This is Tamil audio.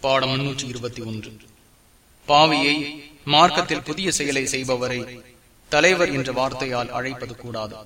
பாடம் முன்னூற்றி இருபத்தி ஒன்று. பாவியை மார்க்கத்தில் புதிய செயலை செய்பவரை தலைவர் என்ற வார்த்தையால் அழைப்பது கூடாது.